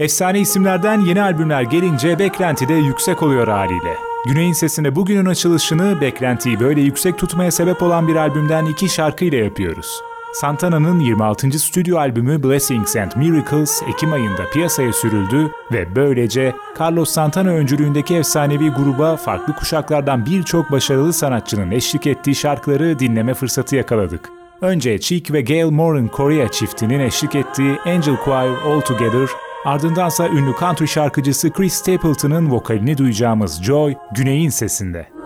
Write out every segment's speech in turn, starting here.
Efsane isimlerden yeni albümler gelince beklenti de yüksek oluyor haliyle. Güney'in sesinde bugünün açılışını beklentiyi böyle yüksek tutmaya sebep olan bir albümden iki şarkıyla yapıyoruz. Santana'nın 26. stüdyo albümü Blessings and Miracles Ekim ayında piyasaya sürüldü ve böylece Carlos Santana öncülüğündeki efsanevi gruba farklı kuşaklardan birçok başarılı sanatçının eşlik ettiği şarkıları dinleme fırsatı yakaladık. Önce Cheek ve Gail Moran Korea çiftinin eşlik ettiği Angel Choir All Together, ardındansa ünlü country şarkıcısı Chris Stapleton'ın vokalini duyacağımız Joy, Güney'in sesinde.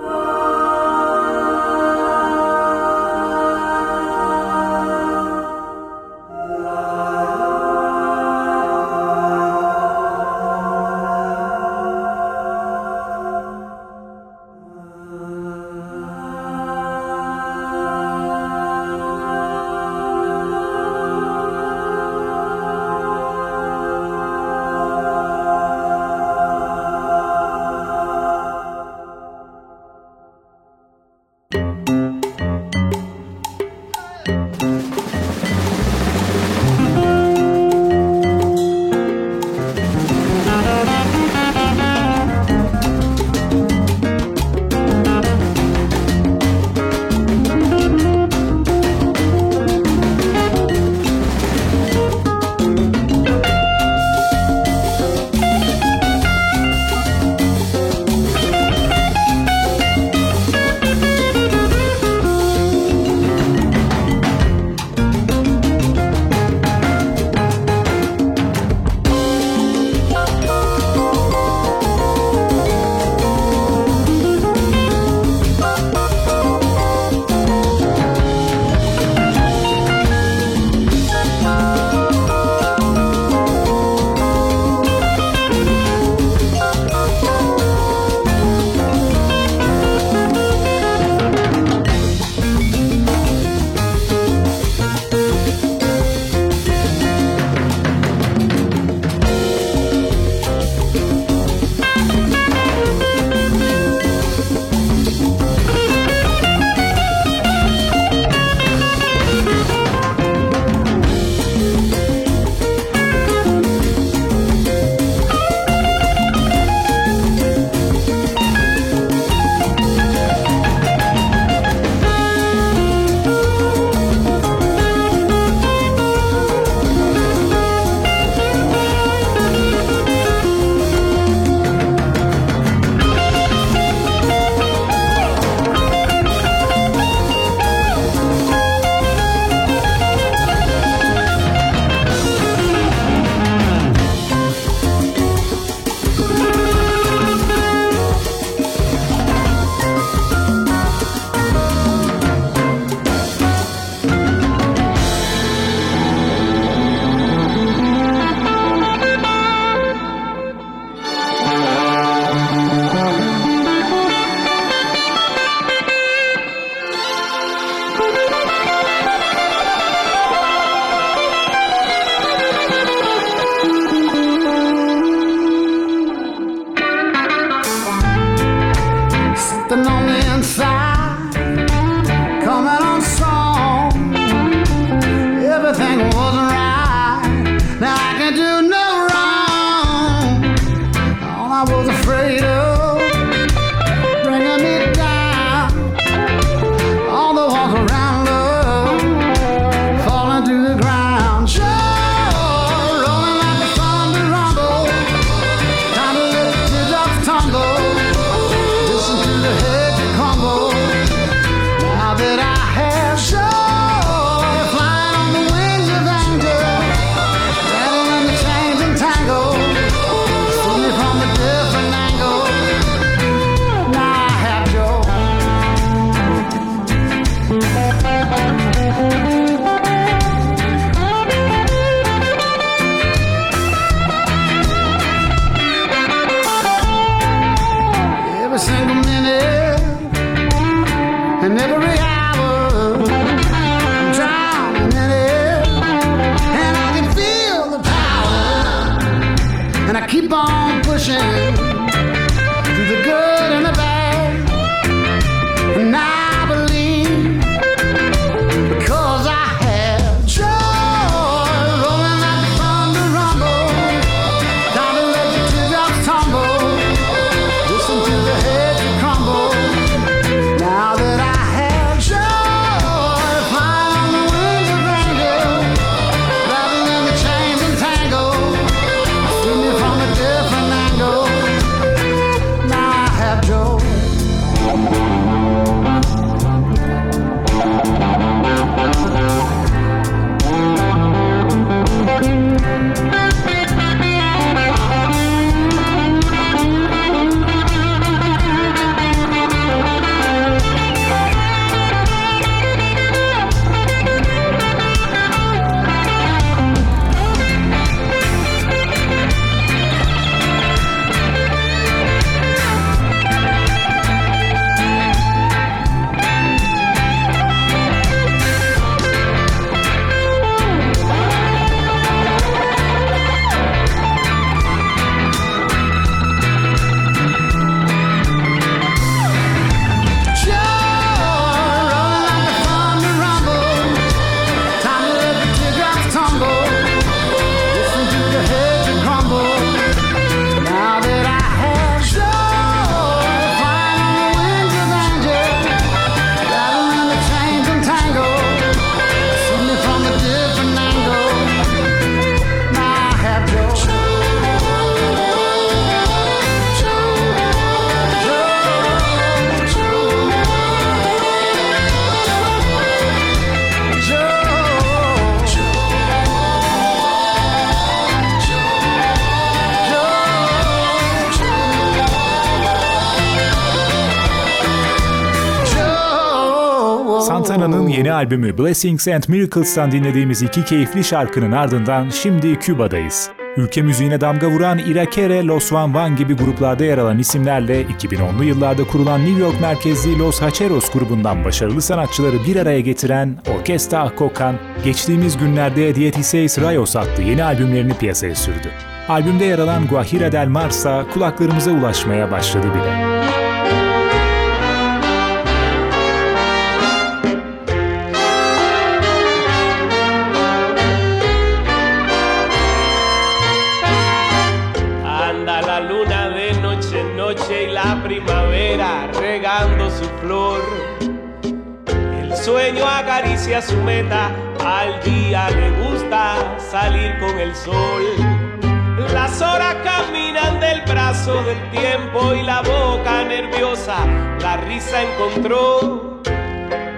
Yeni albümü Blessings and Miracles'tan dinlediğimiz iki keyifli şarkının ardından şimdi Küba'dayız. Ülke müziğine damga vuran Irakere, Los Van Van gibi gruplarda yer alan isimlerle 2010'lu yıllarda kurulan New York merkezli Los Hacheros grubundan başarılı sanatçıları bir araya getiren Orkestra Akokan, geçtiğimiz günlerde Dietiseis Rayos adlı yeni albümlerini piyasaya sürdü. Albümde yer alan Guajira del Marsa kulaklarımıza ulaşmaya başladı bile. Su meta, al día le gusta salir con el sol. Las horas caminan del brazo del tiempo y la boca nerviosa la risa encontró.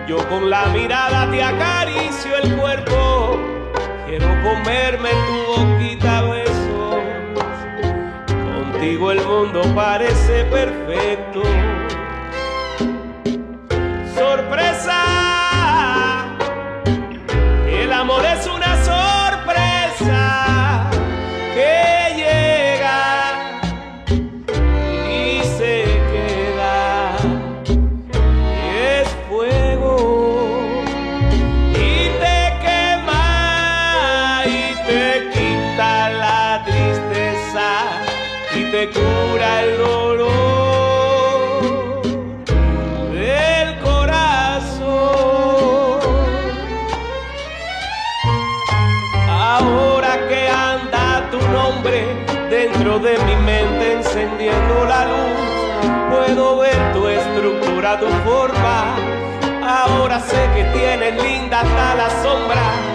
Yo con la mirada te acaricio el cuerpo, quiero comerme tu boquita besos. Contigo el mundo parece perfecto. Sorpresa que tienes linda hasta la sombra.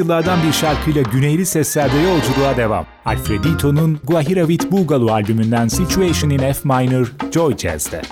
Yıllardan bir şarkıyla güneyli seslerde yolculuğa devam. Alfredito'nun Guajira with Boogaloo albümünden Situation in F Minor, Joy Jazz'de.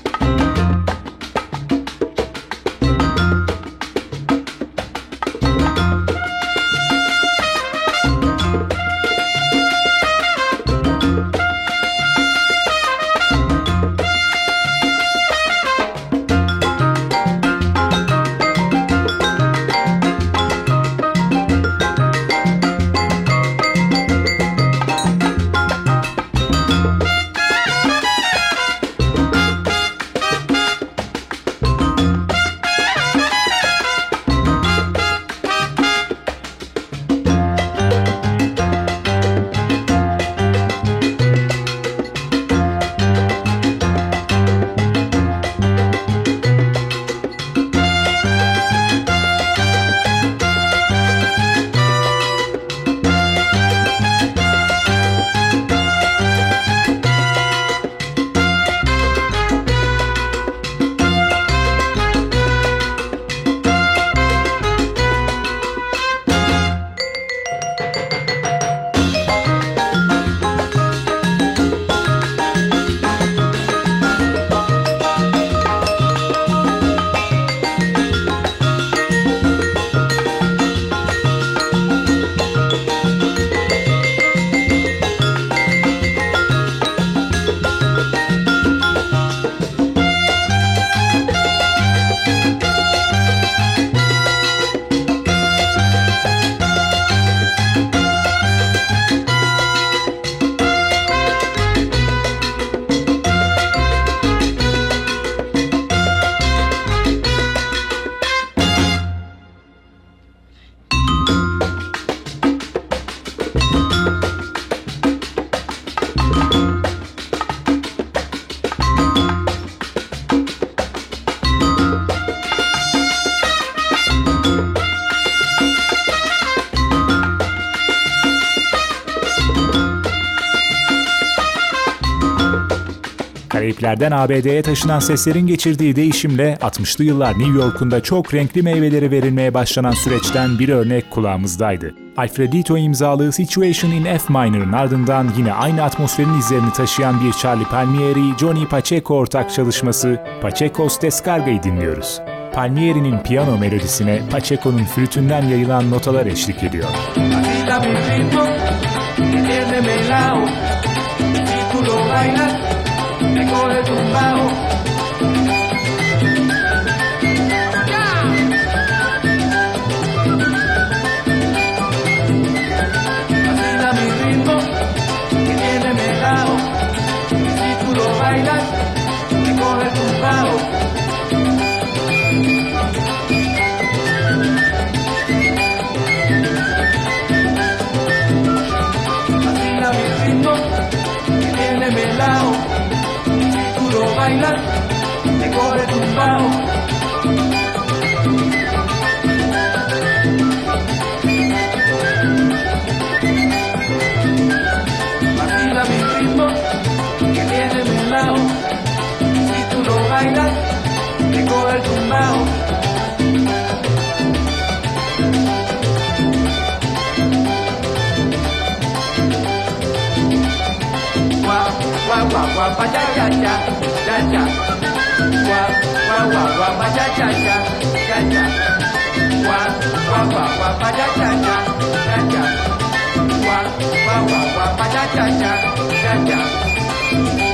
Karayipler'den ABD'ye taşınan seslerin geçirdiği değişimle 60'lı yıllar New York'unda çok renkli meyveleri verilmeye başlanan süreçten bir örnek kulağımızdaydı. Alfredito imzalı Situation in F Minor'ın ardından yine aynı atmosferin izlerini taşıyan bir Charlie Palmieri, Johnny Pacheco ortak çalışması Pacheco's Descarga'yı dinliyoruz. Palmieri'nin piyano melodisine Pacheco'nun flütünden yayılan notalar eşlik ediyor. Vacila maja ja ja ja ja. Wa wa wa wa maja ja ja ja ja. Wa wa wa wa maja ja ja ja ja. Wa wa wa wa maja ja ja ja ja.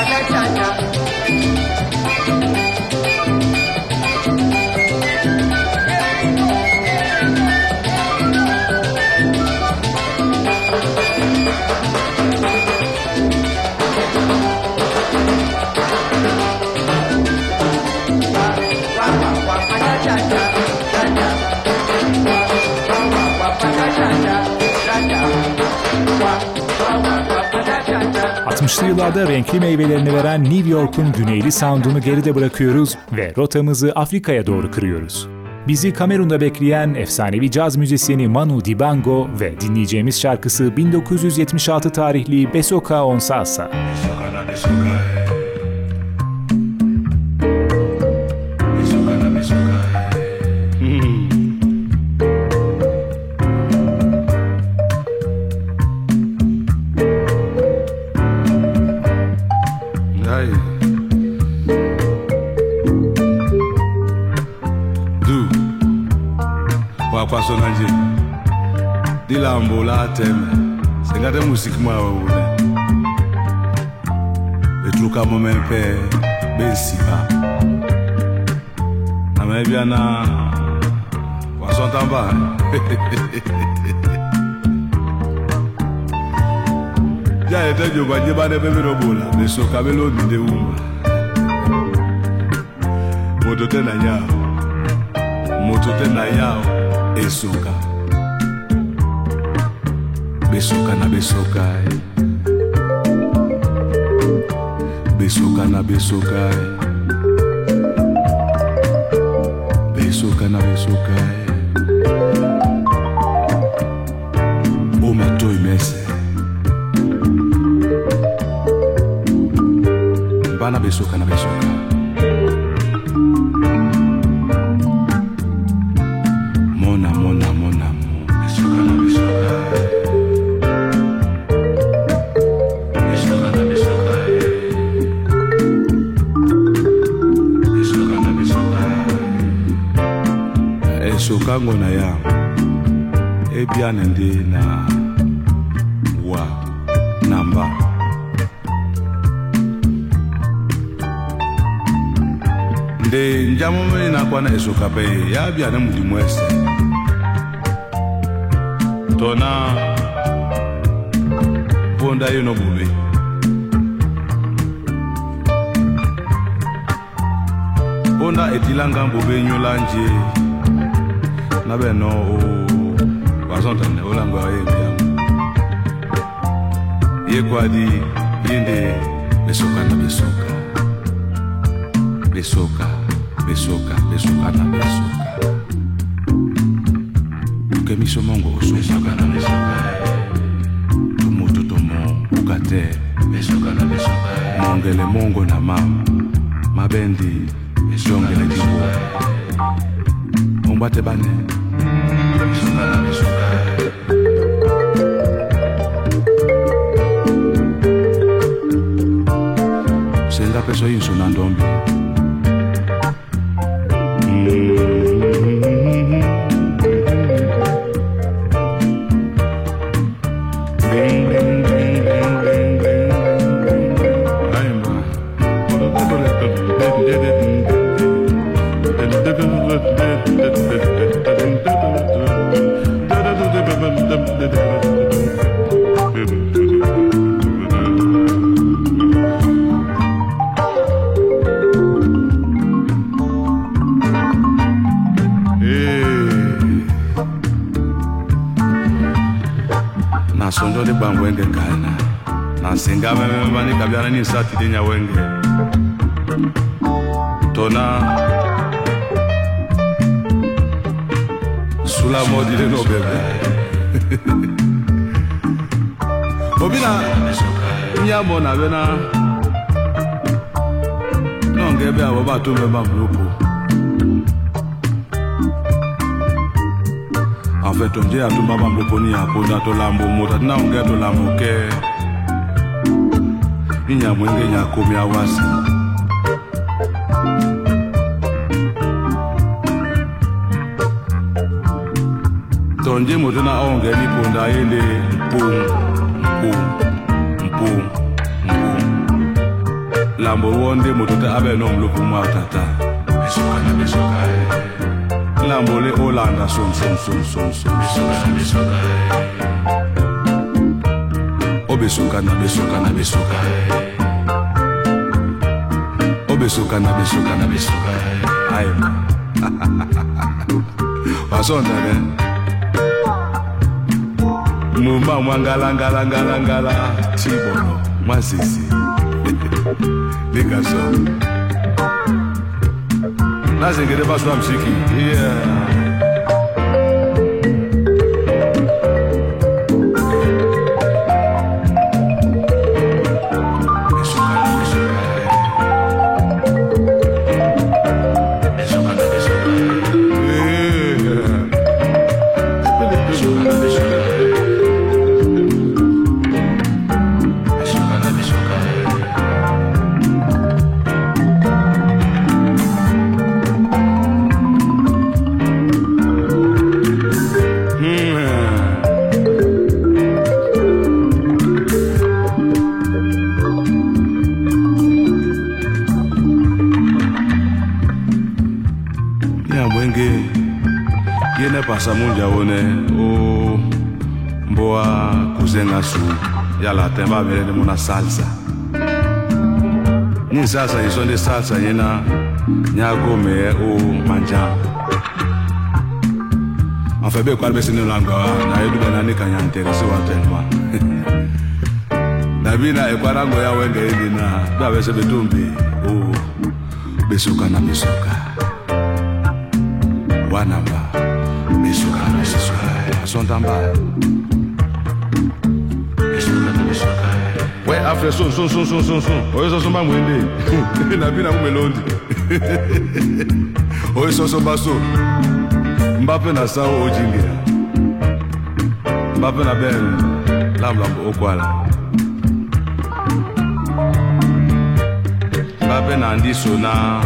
Chana Chana. 60'lı yıllarda renkli meyvelerini veren New York'un güneyli sound'unu geride bırakıyoruz ve rotamızı Afrika'ya doğru kırıyoruz. Bizi Kamerun'da bekleyen efsanevi caz müzisyeni Manu Dibango ve dinleyeceğimiz şarkısı 1976 tarihli Besoka Onsasa. Aye. musiquement aweune betuluka mome mpe besika namebia na wasontamba biayete joba nye bane mpe belobola besoka belondi nde uma moto te na yao moto te na yao esoka besoka na besoka ye besoka na besoka ye besoka na besoka ye o ma to imese bana besoka na besoka ebiana ndi na wa namba. Nde njamu mini nakwana esoka pe ya bia ne mudimu ese tona ponda yo no bube. Ponda etilanga bobe nyola nje nabe no o. wasonta ne olangwa yembi yekwadi yende besoka na besoka. Besoka besoka besoka na besoka. Kemiso mongo osoka na besoka. Tomoto tomo ukate besoka na besoka. Mongele mongo na mama mabendi jongele kibo ombate bane. Besoka na besoka sonjoli gbangu enge kaina. Na nsinga meme banikabyana ni nsatili nyawenge. Tona. Sula modile no bebe obina nyambo na bena. Nongebe abo batume bamuluku veto nje atumba mamloponi aponda tolambo mota tinaongea tolamuke inyamwenge nyakomi awasi tonje motena onge miponda yende mpum mpum mpum mpum lambo wonde motota abe nomlopo mwatata. Besokana besokae eh. olambole olanda obesoka na besoka na besoka. Obesoka na besoka na besoka. Ayeba wasondele eh? mumba mwangalangalangalangala tibono mwasisi likaso Neyse geri başlamışık. Yeah. salsa. Ni salsa yiso ndi salsa yina nyakumiye umanja enfin bekwali besinilangwawa naye nabina ekwarango yawe ngeyilina babese betumbi u besuka na bisuka wanamba besuka na bisuka asontambaya afre so so so so so so. Oyo so so mba mwende. Na bi nango melodi oyo so so mba so. Mba mpe na sango ojingela mba mpe na bene lamlambo okwala. Mba mpe na ndiso na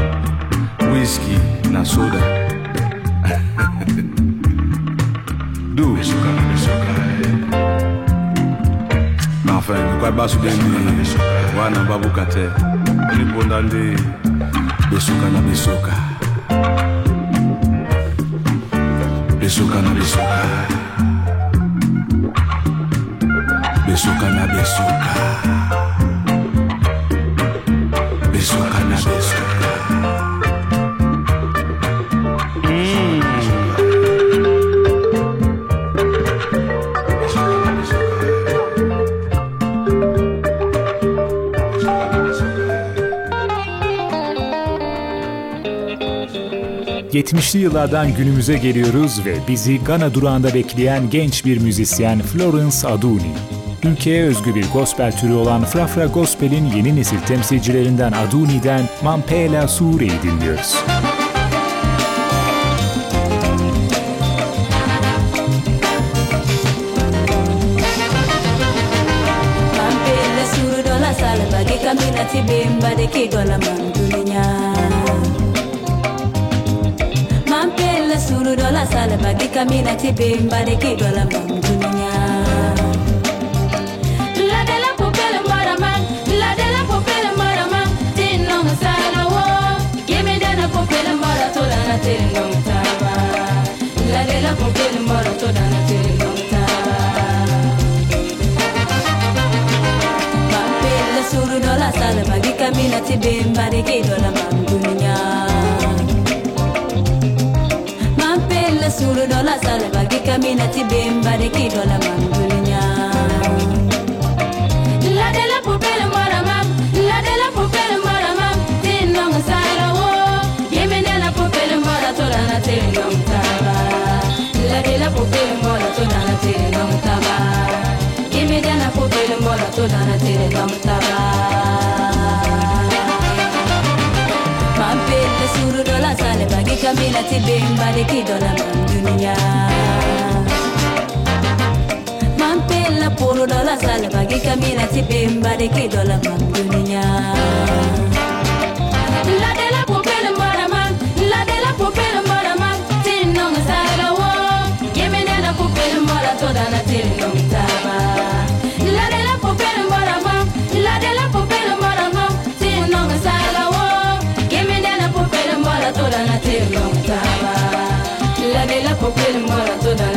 wiski na soda. Du esukaka esukaka enfin kwa basu deni wana babuka te liponda nde besoka na besoka. Besoka na besoka. Besoka na besoka. Besoka na besoka. 70'li yıllardan günümüze geliyoruz ve bizi Gana durağında bekleyen genç bir müzisyen Florence Aduni. Ülkeye özgü bir gospel türü olan Frafra Gospel'in yeni nesil temsilcilerinden Aduni'den Mampela Sure'yi dinliyoruz. Mampela suru dola sala bagi kami nati bimba de ki kamina tibimba dekidwala manjunya ladela popele maraman ladela popele maraman tinno musala wo. Gimidana popele mara tolana tinno mutaba ladela popele mara tolana tinno mutaba papele suru dola sala magi kamina tibimba dekidwala manjunya sulu dola sala bagi kami na tibim bariki dola La de la poubelle mara mam La de la poubelle mara mam Tinong sala wo. Yemene la poubelle mara tola na tinong taba. La de la poubelle mara tola na tinong taba. Yemene la poubelle mara tola na tinong taba. Nuru dola sale bagi kamila tibimba likidola dunia Mampela puru dola sale bagi kamila tibimba likidola dunia La de la la de la tinong oh. tinong Apple, Maratona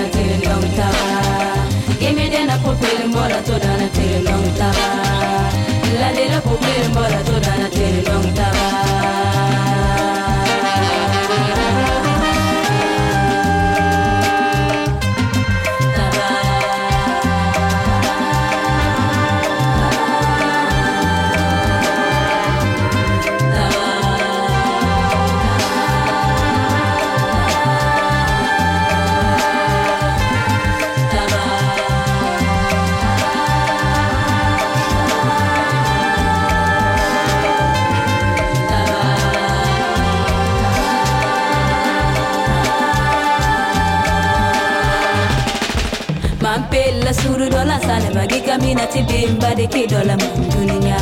limba de ke dola mantunya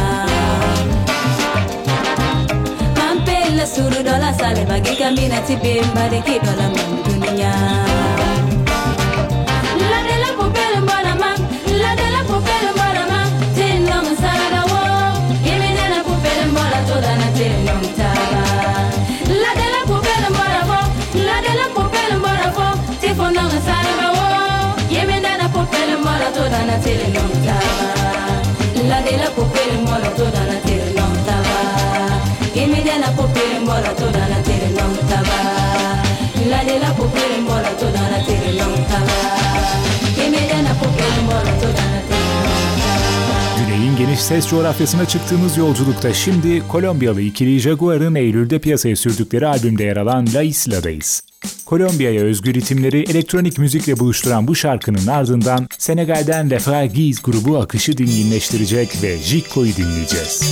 mampela suru dola sale bagi kamina tibemba de ke dola mantunya La de la popela mara toda na tin long taba. Yemi de la popela mara toda na tin long taba. La de la popela mara toda na tin long taba. Yemi de la popela mara toda na. Güney'in geniş ses coğrafyasına çıktığımız yolculukta şimdi Kolombiyalı ikili Jaguar'ın Eylül'de piyasaya sürdükleri albümde yer alan La Isla'dayız. Kolombiya'ya özgü ritimleri elektronik müzikle buluşturan bu şarkının ardından Senegal'den Frères Guiz grubu akışı dinginleştirecek ve Jikko'yu dinleyeceğiz.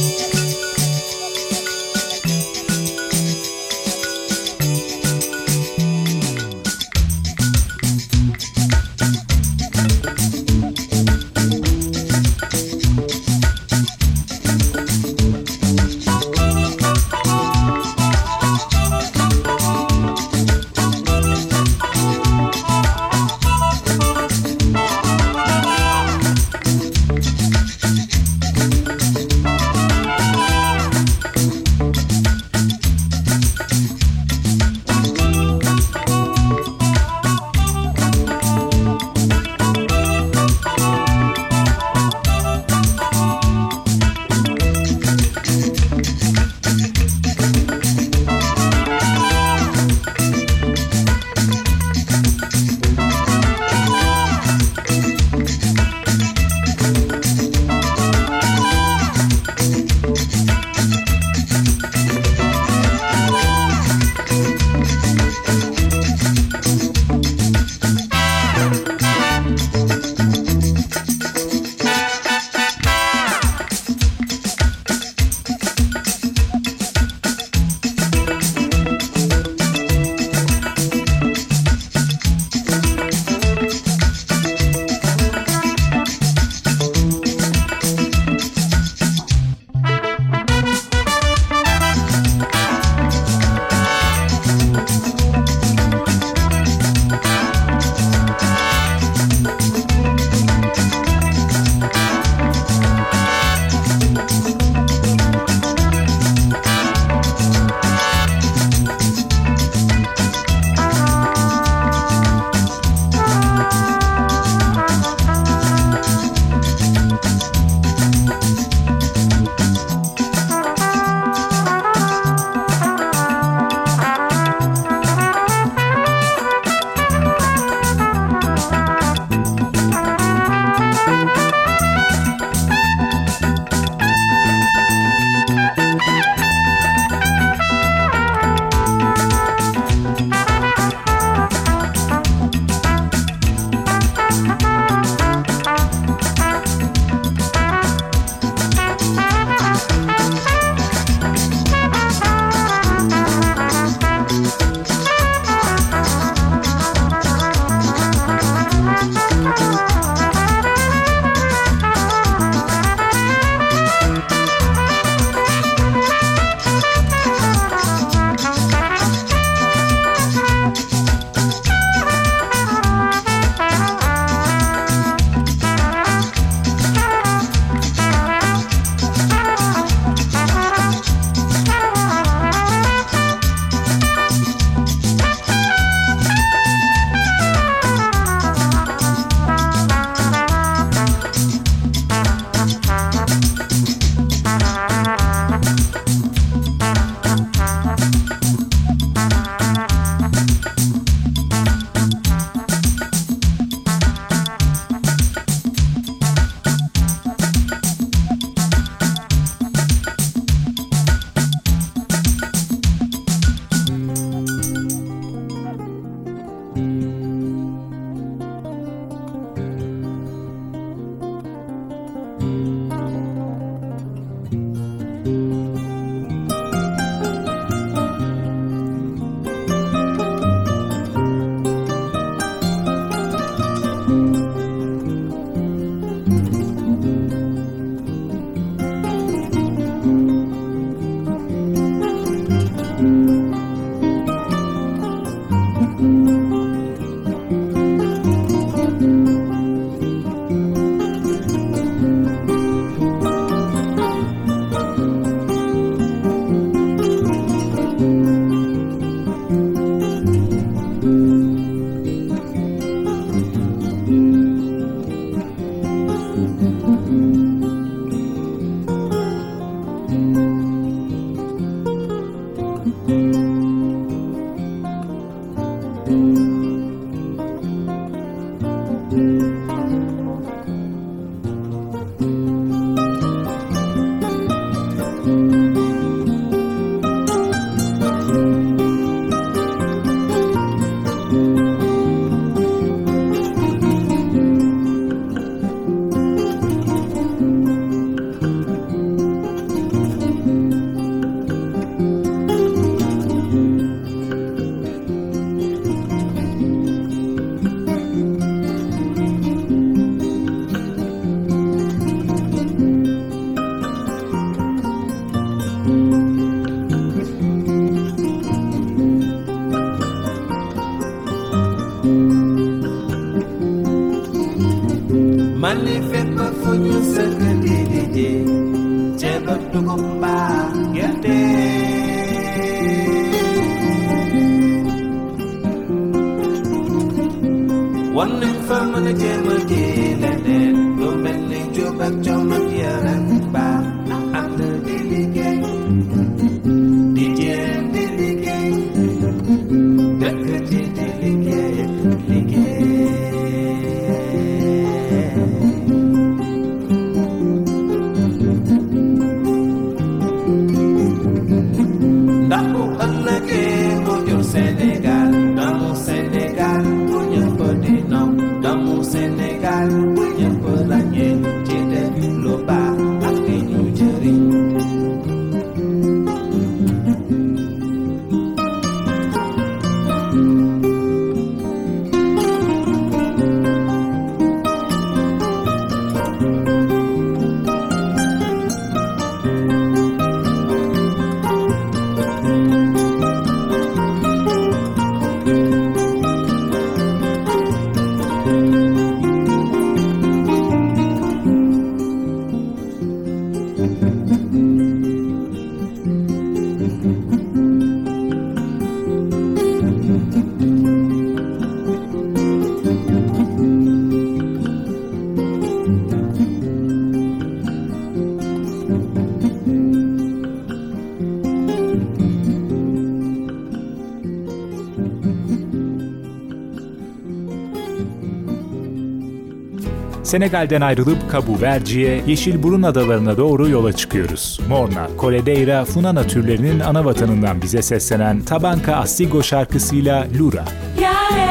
Senegal'den ayrılıp Cabo Verde'ye, Yeşilburun adalarına doğru yola çıkıyoruz. Morna, Coledeira, Funana türlerinin ana vatanından bize seslenen Tabanca Astigo şarkısıyla Lura. Yaerura,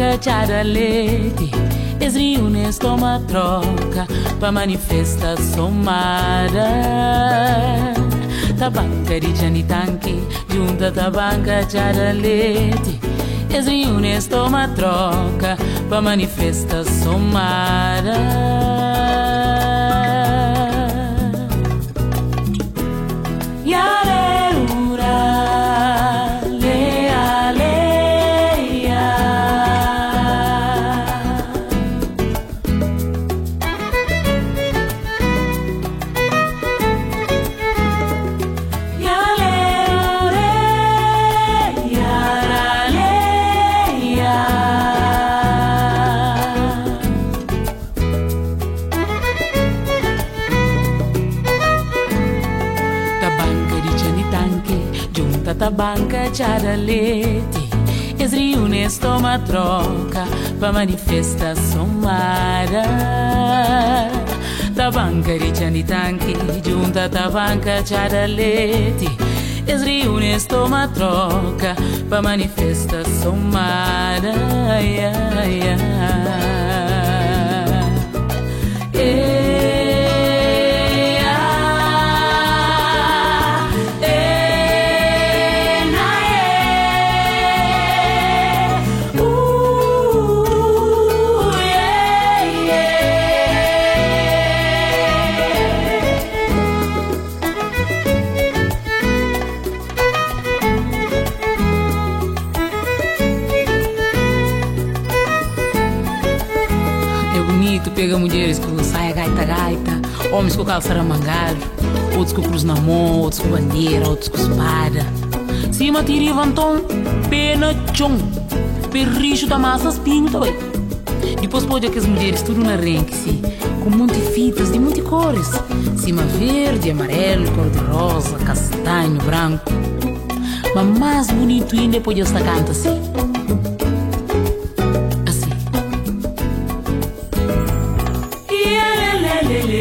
cacciare a leti. Riunes com a troca pa manifesta sommara tabacca di gianni junta ta banca cacciare a leti. Riunes com a troca pa manifesta sommara banca Ciaraleti E riunesco stoma troca pa manifesta mara Da banca Ricciani Tanchi Giunta da banca Ciaraleti E riunesco stoma troca pa manifesta mara yeah, yeah. Yeah. Homens com calça ramangado, outros com cruz na mão, outros com bandeira, outros com espada. Cima tiri vanton, pena chão, perricho da massa espinho também. Depois pode aquelas mulheres tudo na renque, sim, com monte fitas de monte cores. Cima verde, amarelo, cor-de-rosa, castanho, branco. Mas mais bonito ainda pode estar canta. Assim.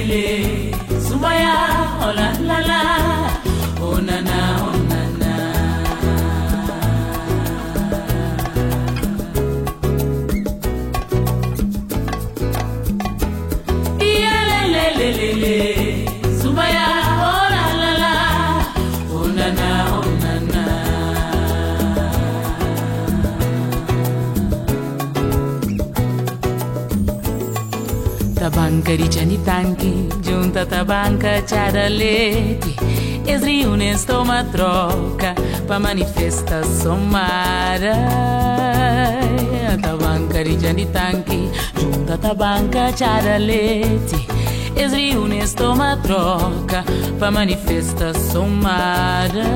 Yeah. Cântăriceni tanki, junta ta banca charaleti Es riune stoma troca pa manifesta somara Ta banca rigiani tanki, junta ta banca charaleti Es riune stoma troca pa manifesta somara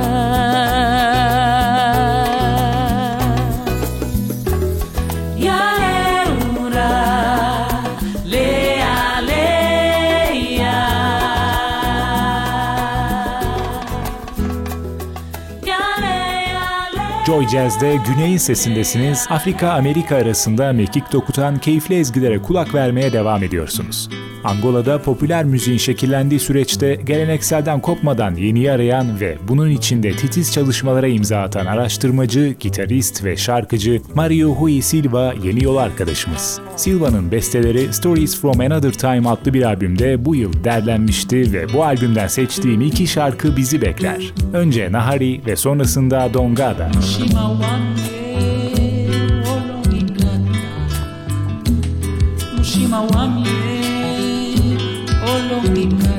Joy Jazz'de Güney'in sesindesiniz. Afrika-Amerika arasında mekik dokutan keyifli ezgilere kulak vermeye devam ediyorsunuz. Angola'da popüler müziğin şekillendiği süreçte gelenekselden kopmadan yeniyi arayan ve bunun içinde titiz çalışmalara imza atan araştırmacı, gitarist ve şarkıcı Mario Hui Silva yeni yol arkadaşımız. Silva'nın besteleri Stories from Another Time adlı bir albümde bu yıl derlenmişti ve bu albümden seçtiğim iki şarkı bizi bekler. Önce Nahari ve sonrasında Dongada. Shima wange olongikata Mushima wange don't need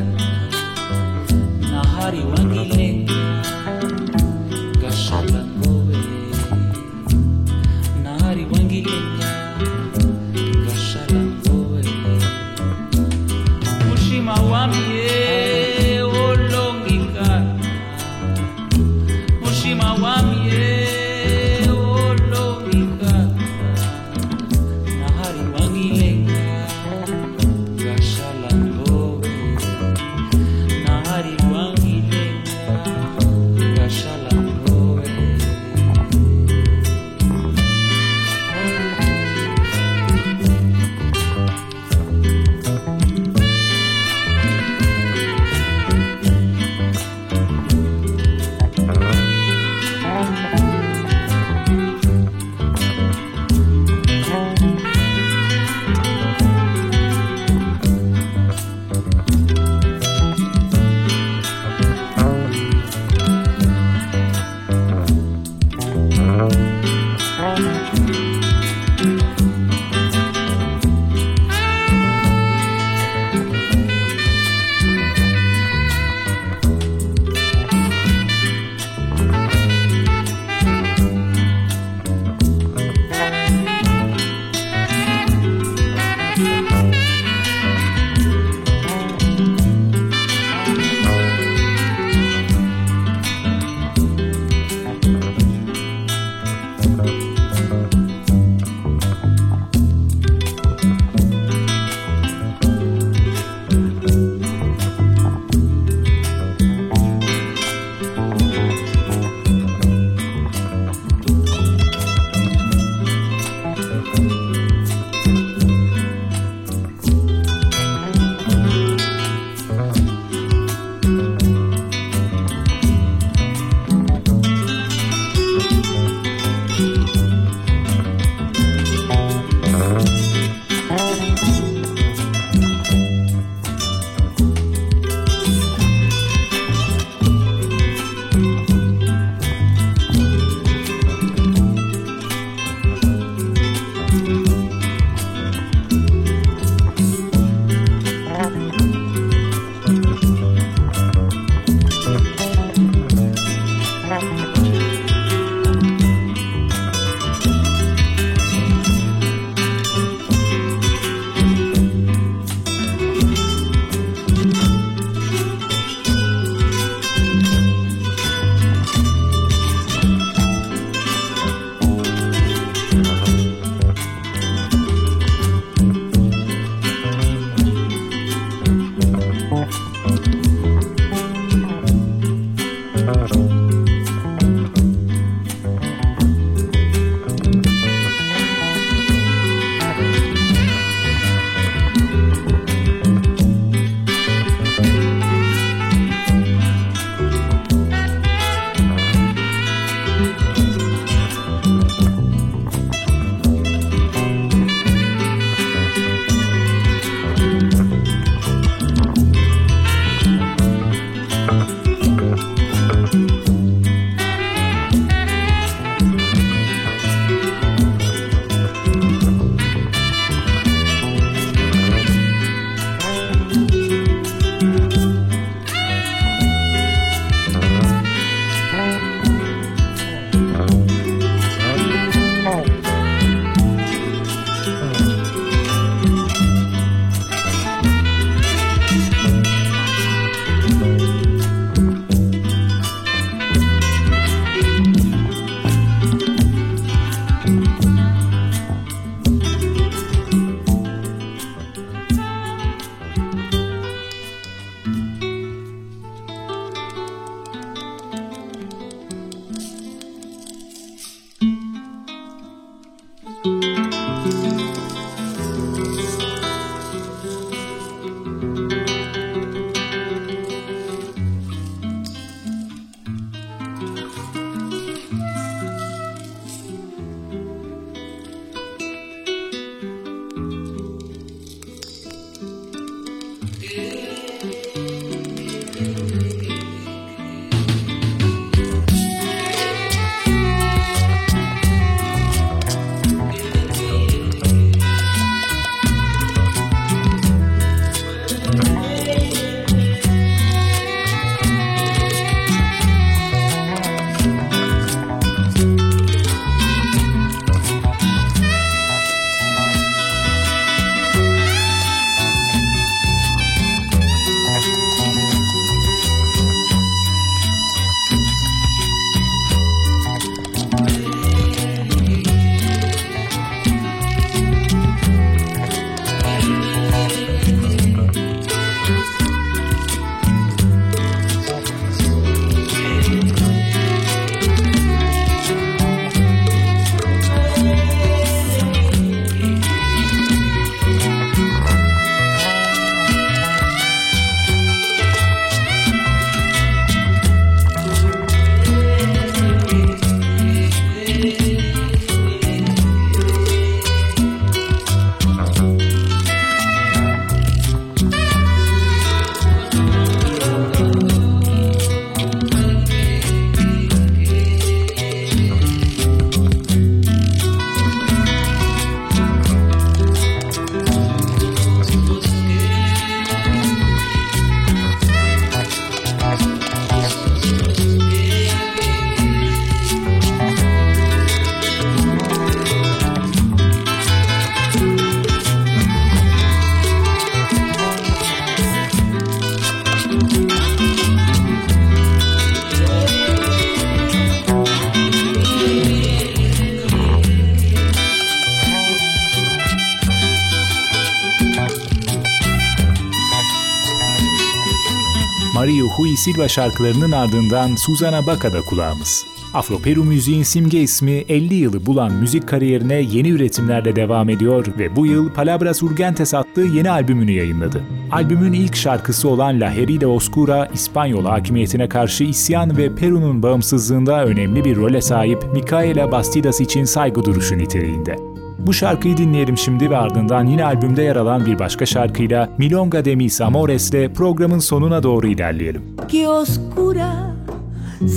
Silva şarkılarının ardından Suzana Baca'da kulağımız. Afro-Peru müziğin simge ismi 50 yılı bulan müzik kariyerine yeni üretimlerle devam ediyor ve bu yıl Palabras Urgentes adlı yeni albümünü yayınladı. Albümün ilk şarkısı olan La Herida Oscura, İspanyol hakimiyetine karşı isyan ve Peru'nun bağımsızlığında önemli bir role sahip Micaela Bastidas için saygı duruşu niteliğinde. Bu şarkıyı dinleyelim şimdi ve ardından yine albümde yer alan bir başka şarkıyla Milonga de mis Amores'le programın sonuna doğru ilerleyelim. que oscura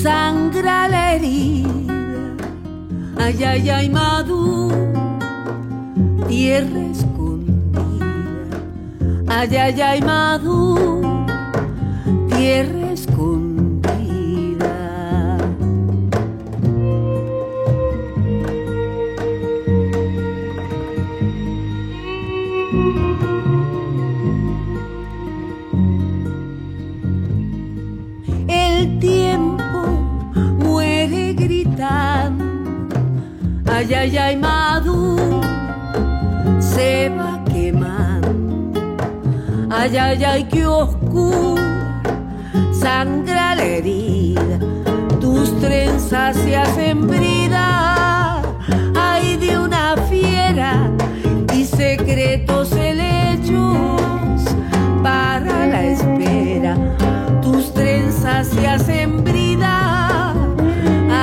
sangra la herida. Ay, ay, ay, Madu, tierra escondida. Ay, ay, ay, Madu, tierra escondida. Gritando. Ay, ay, ay, Madu se va quemando. Ay, ay, ay, qué oscura sangra la herida. Tus trenzas se hacen brida. Ay, de una fiera y secretos helechos para la espera. Tus trenzas se hacen brida.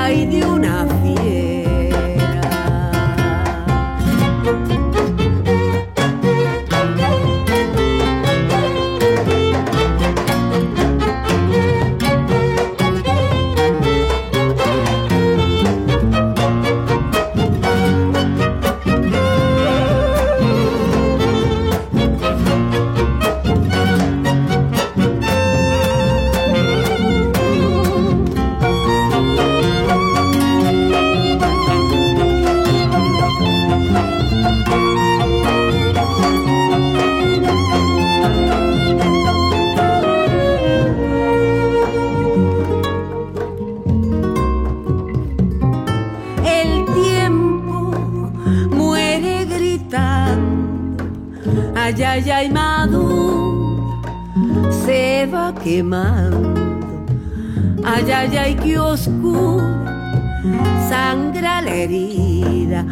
Ay, de una quemando. Ay, ay, ay, qué oscuro sangra la herida.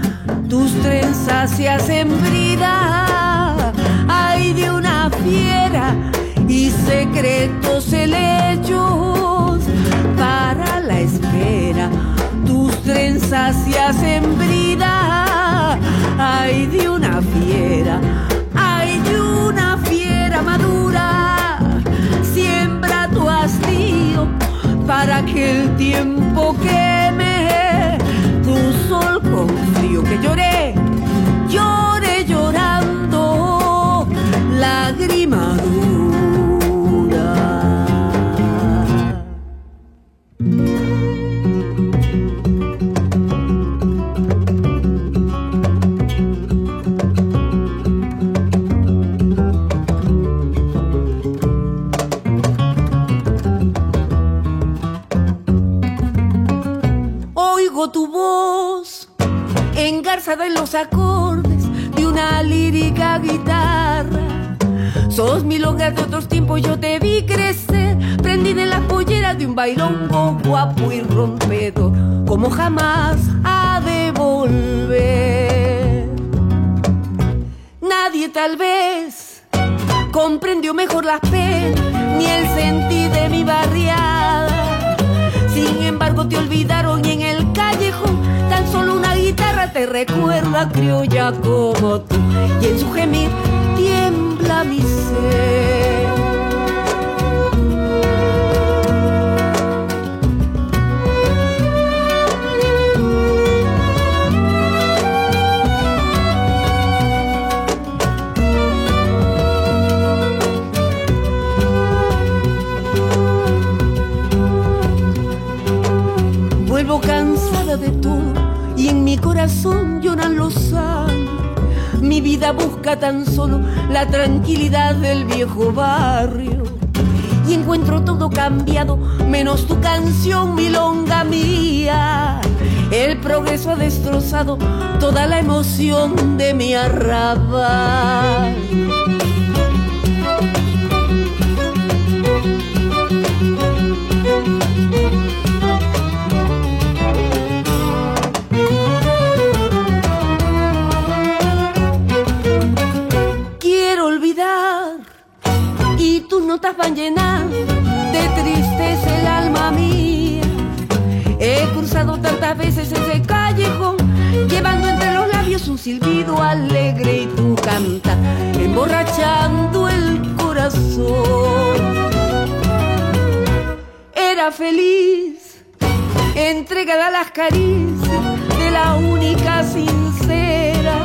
Tus trenzas se hacen brida. Ay, de una fiera y secretos helechos para la espera. Tus trenzas se hacen brida. Ay, de una fiera. aquel tiempo que me cruzó el con frío que lloré, lloré llorando lágrimas Tu voz engarzada en los acordes de una lírica guitarra. Sos mi hogar de otros tiempos, yo te vi crecer, prendida en la pollera de un bailongo guapo y rompedo, como jamás ha de volver. Nadie tal vez comprendió mejor las penas ni el sentir de mi barriada. Sin embargo te olvidaron y en el guitarra te recuerda criolla como tú y en su gemir tiembla mi ser. Vuelvo cansada de todo y en mi corazón lloran los sangres. Mi vida busca tan solo la tranquilidad del viejo barrio. Y encuentro todo cambiado, menos tu canción, milonga mía. El progreso ha destrozado toda la emoción de mi arrabal. Han llenado de tristeza el alma mía. He cruzado tantas veces ese callejón, llevando entre los labios un silbido alegre y tú canta, emborrachando el corazón. Era feliz, entregada a las caricias de la única sincera,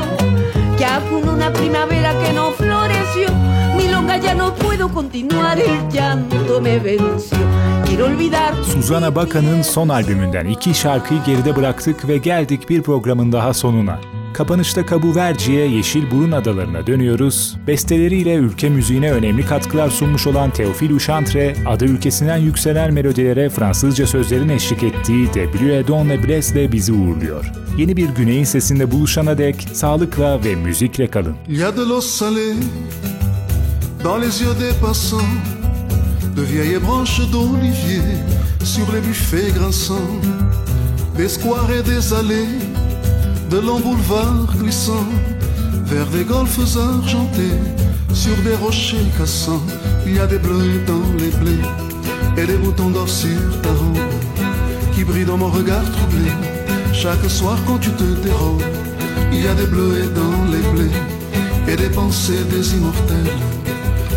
que aún una primavera que no floreció. Milonga ya no puedo continuar, el llanto me venció. Quiero olvidar. Suzana Bakan'ın son albümünden iki şarkıyı geride bıraktık ve geldik bir programın daha sonuna. Kapanışta Cabo Verde'ye Yeşil Burun Adalarına dönüyoruz. Besteleriyle ülke müziğine önemli katkılar sunmuş olan Teofil Uşantre, adı ülkesinden yükselen melodilere Fransızca sözlerin eşlik ettiği De Bleu Don Le Bles'le bizi uğurluyor. Yeni bir güneyin sesinde buluşana dek sağlıkla ve müzikle kalın. Il y a de l'eau salée dans les yeux des passants, de vieilles branches d'olivier sur les buffets grinçants, des squares et des allées, de longs boulevards glissants, vers des golfes argentés, sur des rochers cassants. Il y a des bleus dans les blés et des boutons d'or sur ta robe qui brillent dans mon regard troublé. Chaque soir quand tu te dérobes, il y a des bleus dans les blés et des pensées des immortels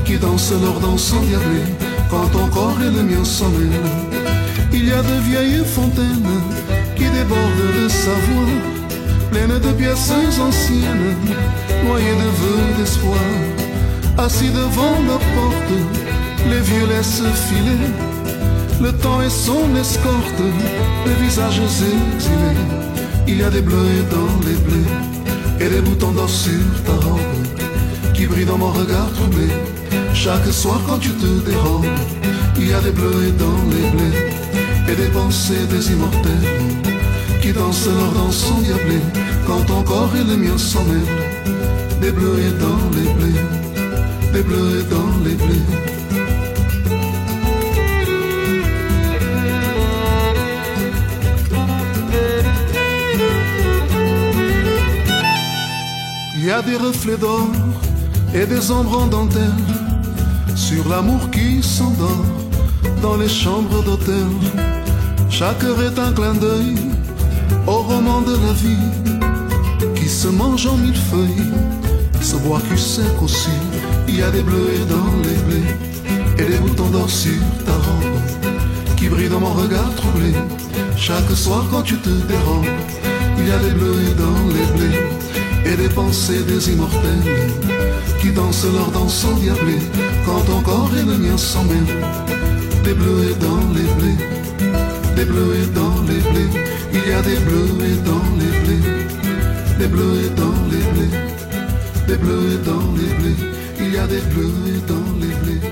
qui dansent leur danse endiablée quand ton corps et le mien s'en mêlent. Il y a de vieilles fontaines qui débordent de sa voix, pleines de pièces anciennes, noyées de vœux d'espoir. Assis devant la porte, les vieux laissent filer le temps et son escorte, les visages exilés. Il y a des bleus dans les blés et des boutons d'or sur ta robe qui brillent dans mon regard troublé. Chaque soir quand tu te dérobes, il y a des bleus dans les blés et des pensées des immortels qui dansent leur danse endiablée quand ton corps et le mien s'en. Des bleus dans les blés, des bleus dans les blés. Il y a des reflets d'or et des ombres en dentelle sur l'amour qui s'endort dans les chambres d'hôtel. Chaque heure est un clin d'œil au roman de la vie qui se mange en mille feuilles, se boit cul sec aussi. Il y a des bleus dans les blés et des boutons d'or sur ta robe qui brillent dans mon regard troublé. Chaque soir quand tu te dérobes, il y a des bleus dans les blés et des pensées des immortels qui dansent leur danse endiablée quand ton corps et le mien s'en mêlent. Des bleus dans les blés, des bleus dans les blés, il y a des bleus dans les blés, des bleus dans les blés, des bleus dans les blés, il y a des bleus dans les blés,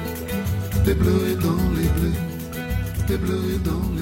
des bleus dans les blés, des bleus dans les